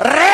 Re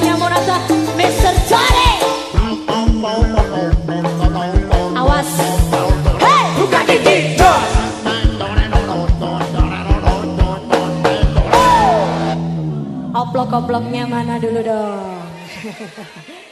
Monata Mr. Johnny Awas Hey Buka gigi. Dos. Oplok-oploknya mana dulu dong